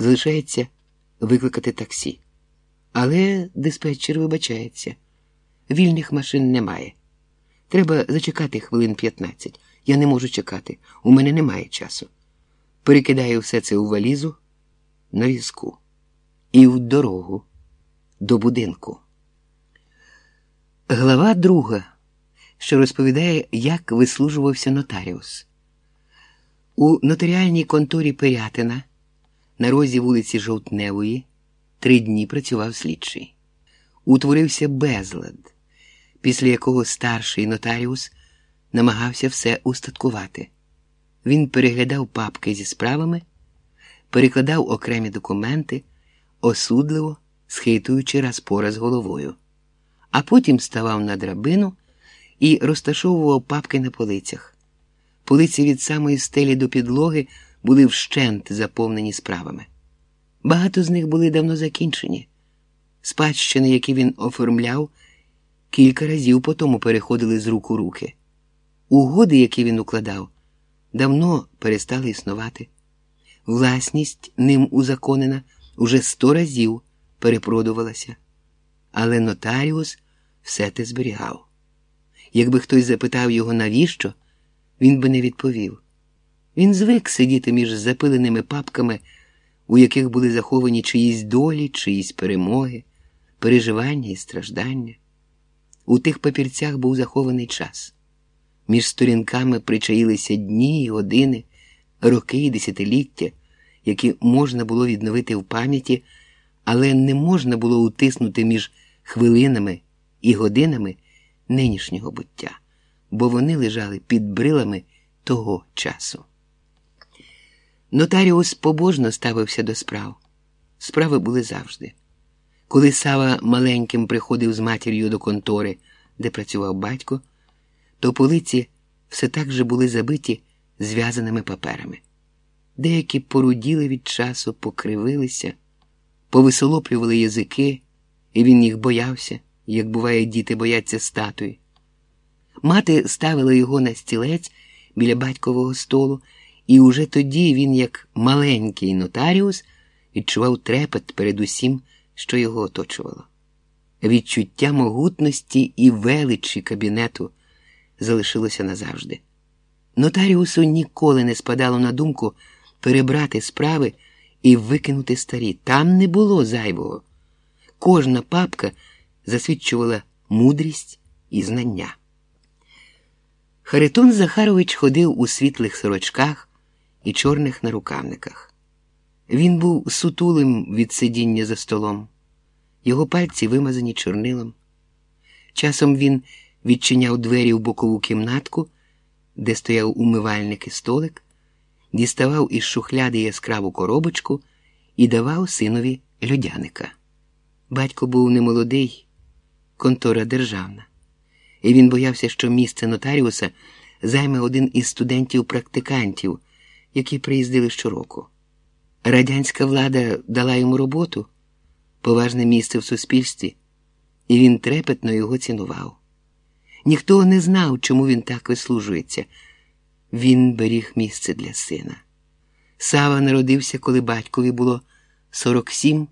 Залишається викликати таксі. Але диспетчер вибачається. Вільних машин немає. Треба зачекати хвилин 15. Я не можу чекати. У мене немає часу. Перекидаю все це у валізу на візку і в дорогу до будинку. Глава друга, що розповідає, як вислужувався нотаріус. У нотаріальній конторі Пирятина на розі вулиці Жовтневої три дні працював слідчий. Утворився безлад, після якого старший нотаріус намагався все устаткувати. Він переглядав папки зі справами, перекладав окремі документи, осудливо схитуючи раз по раз головою, а потім ставав на драбину і розташовував папки на полицях. Полиці від самої стелі до підлоги були вщент заповнені справами. Багато з них були давно закінчені. Спадщини, які він оформляв, кілька разів по тому переходили з рук у руки. Угоди, які він укладав, давно перестали існувати. Власність ним узаконена уже сто разів перепродувалася, але нотаріус все те зберігав. Якби хтось запитав його, навіщо, він би не відповів. Він звик сидіти між запиленими папками, у яких були заховані чиїсь долі, чиїсь перемоги, переживання і страждання. У тих папірцях був захований час. Між сторінками причаїлися дні і години, роки і десятиліття, які можна було відновити в пам'яті, але не можна було утиснути між хвилинами і годинами нинішнього буття, бо вони лежали під брилами того часу. Нотаріус побожно ставився до справ. Справи були завжди. Коли Сава маленьким приходив з матір'ю до контори, де працював батько, то полиці все так же були забиті зв'язаними паперами. Деякі поруділи від часу, покривилися, повисолоплювали язики, і він їх боявся, як буває, діти бояться статуї. Мати ставила його на стілець біля батькового столу, і уже тоді він, як маленький нотаріус, відчував трепет перед усім, що його оточувало. Відчуття могутності і величі кабінету залишилося назавжди. Нотаріусу ніколи не спадало на думку перебрати справи і викинути старі. Там не було зайвого. Кожна папка засвідчувала мудрість і знання. Харитон Захарович ходив у світлих сорочках і чорних нарукавниках. Він був сутулим від сидіння за столом, його пальці вимазані чорнилом. Часом він відчиняв двері в бокову кімнатку, де стояв умивальник і столик, діставав із шухляди яскраву коробочку і давав синові людяника. Батько був немолодий, контора державна, і він боявся, що місце нотаріуса займе один із студентів-практикантів, які приїздили щороку. Радянська влада дала йому роботу, поважне місце в суспільстві, і він трепетно його цінував. Ніхто не знав, чому він так вислужується. Він беріг місце для сина. Сава народився, коли батькові було 47,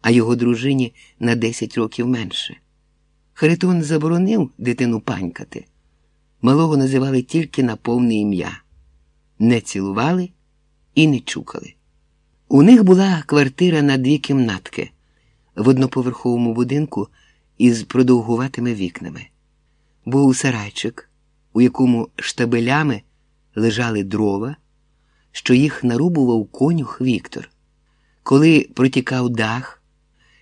а його дружині на 10 років менше. Харитон заборонив дитину панькати. Малого називали тільки на повне ім'я, не цілували і не чукали. У них була квартира на дві кімнатки в одноповерховому будинку із продовгуватими вікнами. Був сарайчик, у якому штабелями лежали дрова, що їх нарубував конюх Віктор. Коли протікав дах,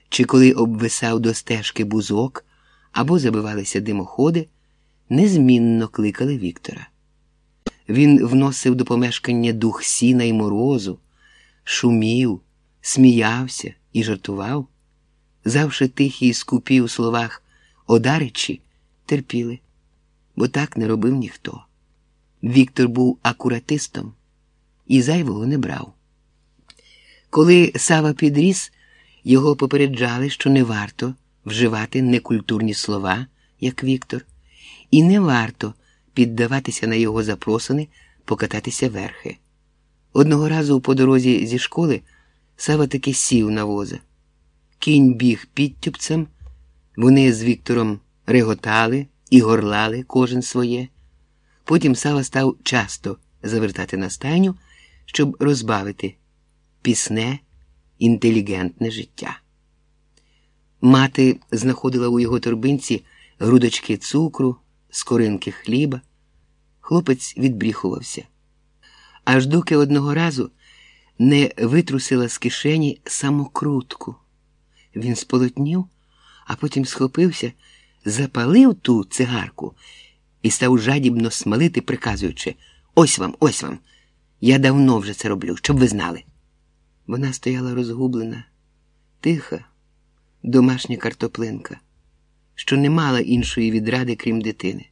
чи коли обвисав до стежки бузок або забивалися димоходи, незмінно кликали Віктора. Він вносив до помешкання дух сіна й морозу, шумів, сміявся і жартував, завше тихі й скупі у словах одаричі терпіли, бо так не робив ніхто. Віктор був акуратистом і зайвого не брав. Коли Сава підріс, його попереджали, що не варто вживати некультурні слова, як Віктор, і не варто піддаватися на його запросини покататися верхи. Одного разу по дорозі зі школи Сава таки сів на воза. Кінь біг підтюпцем, вони з Віктором реготали і горлали кожен своє. Потім Сава став часто завертати на стайню, щоб розбавити пісне, інтелігентне життя. Мати знаходила у його торбинці грудочки цукру, скоринки хліба. Хлопець відбріхувався. Аж доки одного разу не витрусила з кишені самокрутку. Він сполотнів, а потім схопився, запалив ту цигарку і став жадібно смалити, приказуючи Ось вам, ось вам. Я давно вже це роблю, щоб ви знали. Вона стояла розгублена, тиха, домашня картоплинка, що не мала іншої відради, крім дитини.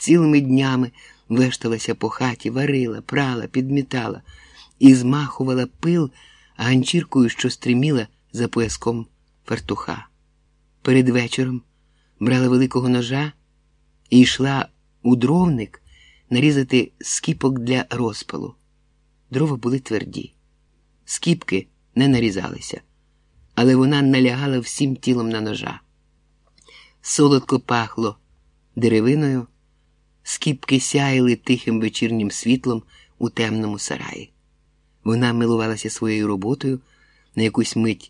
Цілими днями вешталася по хаті, варила, прала, підмітала і змахувала пил ганчіркою, що стриміла за пояском фартуха. Перед вечором брала великого ножа і йшла у дровник нарізати скіпок для розпалу. Дрова були тверді, скіпки не нарізалися, але вона налягала всім тілом на ножа. Солодко пахло деревиною, скіпки сяяли тихим вечірнім світлом у темному сараї. Вона милувалася своєю роботою, на якусь мить